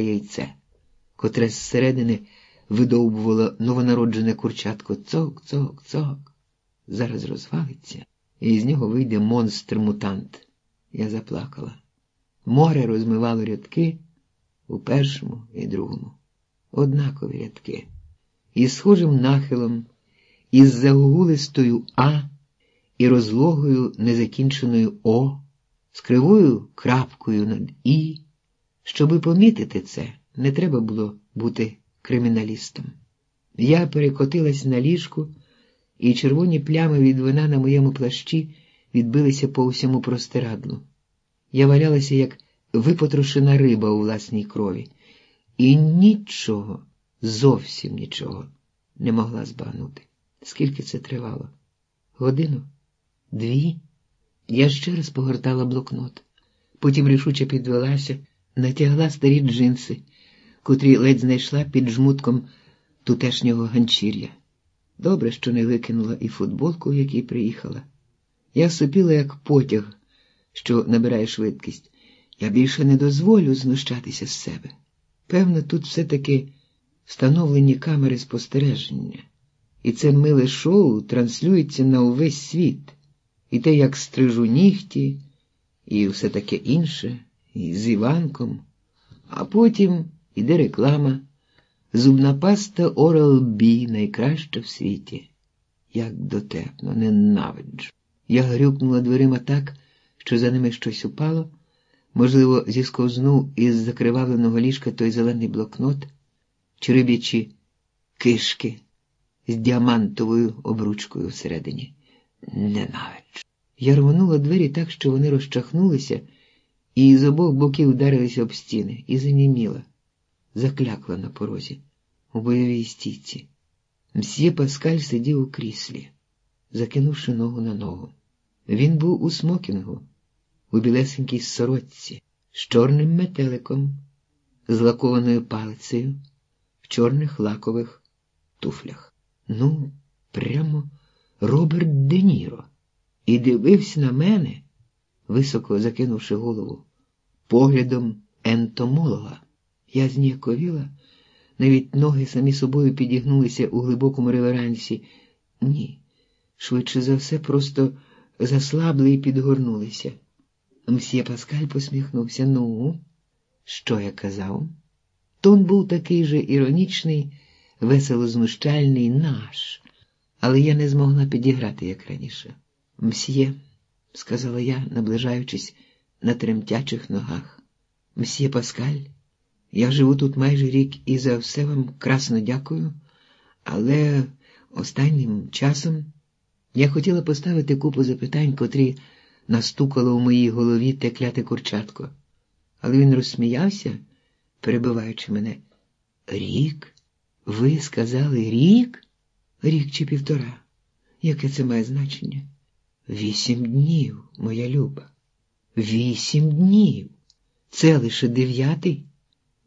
яйце, котре зсередини видовбувало новонароджене курчатко цок, цок, цок. Зараз розвалиться, і з нього вийде монстр-мутант. Я заплакала. Море розмивало рядки у першому і другому. Однакові рядки. Із схожим нахилом, із загугулистою А і розлогою незакінченою О, з кривою крапкою над І. Щоби помітити це, не треба було бути криміналістом. Я перекотилась на ліжку, і червоні плями від вина на моєму плащі відбилися по всьому простирадлу. Я валялася, як випотрошена риба у власній крові, і нічого, зовсім нічого не могла збагнути. Скільки це тривало? Годину? Дві? Я ще раз погортала блокнот, потім рішуче підвелася, натягла старі джинси, котрі ледь знайшла під жмутком тутешнього ганчір'я. Добре, що не викинула і футболку, в якій приїхала. Я сопіла, як потяг, що набирає швидкість. Я більше не дозволю знущатися з себе. Певно, тут все-таки встановлені камери спостереження, і це миле шоу транслюється на увесь світ, і те, як стрижу нігті, і все таке інше, і з Іванком, а потім іде реклама. Зубна паста Oral B найкраща в світі. Як дотепно, ненавиджу. Я грюкнула дверима так, що за ними щось упало. Можливо, зісковзнув із закривавленого ліжка той зелений блокнот, черебічі кишки з діамантовою обручкою всередині. Ненавиджу. Я рвонула двері так, що вони розчахнулися, і з обох боків ударилися об стіни, і заніміла, заклякла на порозі у бойовій стійці. Мсьє Паскаль сидів у кріслі, закинувши ногу на ногу. Він був у смокінгу, у білесенькій сорочці, з чорним метеликом, з лакованою палицею, в чорних лакових туфлях. Ну, прямо Роберт Де Ніро. І дивився на мене, високо закинувши голову, поглядом ентомолога. Я зніяковіла. Навіть ноги самі собою підігнулися у глибокому реверансі. Ні, швидше за все, просто заслабли і підгорнулися. Мсьє Паскаль посміхнувся. Ну, що я казав? Тон був такий же іронічний, весело знущальний наш, але я не змогла підіграти, як раніше. Мсьє, сказала я, наближаючись на тремтячих ногах. Мсьє Паскаль. Я живу тут майже рік і за все вам красно дякую, але останнім часом я хотіла поставити купу запитань, котрі настукало у моїй голові те кляте курчатко. Але він розсміявся, перебиваючи мене. Рік? Ви сказали рік? Рік чи півтора? Яке це має значення? Вісім днів, моя люба. Вісім днів. Це лише дев'ятий.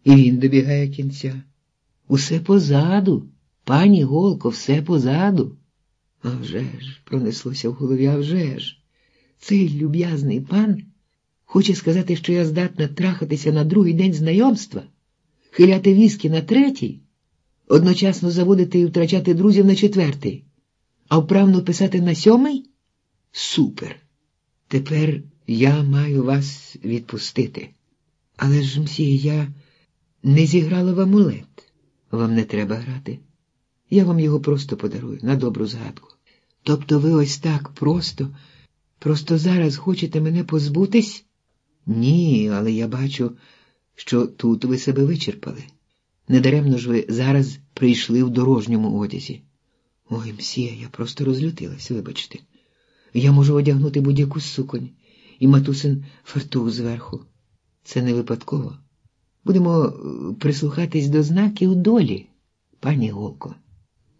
І він добігає кінця. Усе позаду, пані Голко, все позаду. А вже ж, пронеслося в голові, а вже ж. Цей люб'язний пан хоче сказати, що я здатна трахатися на другий день знайомства, хиляти віскі на третій, одночасно заводити і втрачати друзів на четвертий, а вправно писати на сьомий? Супер! Тепер я маю вас відпустити. Але ж, мсі, я не зіграла в амулет. Вам не треба грати. Я вам його просто подарую на добру згадку. Тобто ви ось так просто, просто зараз хочете мене позбутись? Ні, але я бачу, що тут ви себе вичерпали. Недаремно ж ви зараз прийшли в дорожньому одязі. Ой, мсія, я просто розлютилась, вибачте. Я можу одягнути будь-яку суконь і матусин фартух зверху. Це не випадково. Будемо е, прислухатись до знаків долі, пані Голко.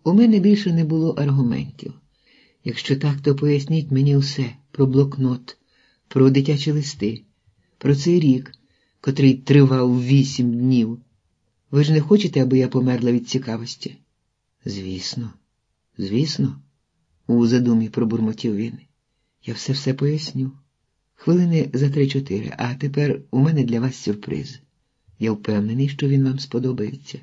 У мене більше не було аргументів. Якщо так, то поясніть мені все про блокнот, про дитячі листи, про цей рік, котрий тривав вісім днів. Ви ж не хочете, аби я померла від цікавості? Звісно, звісно, у задумі пробурмотів він. Я все все поясню. Хвилини за три-чотири, а тепер у мене для вас сюрприз. Я впевнений, що він вам сподобається.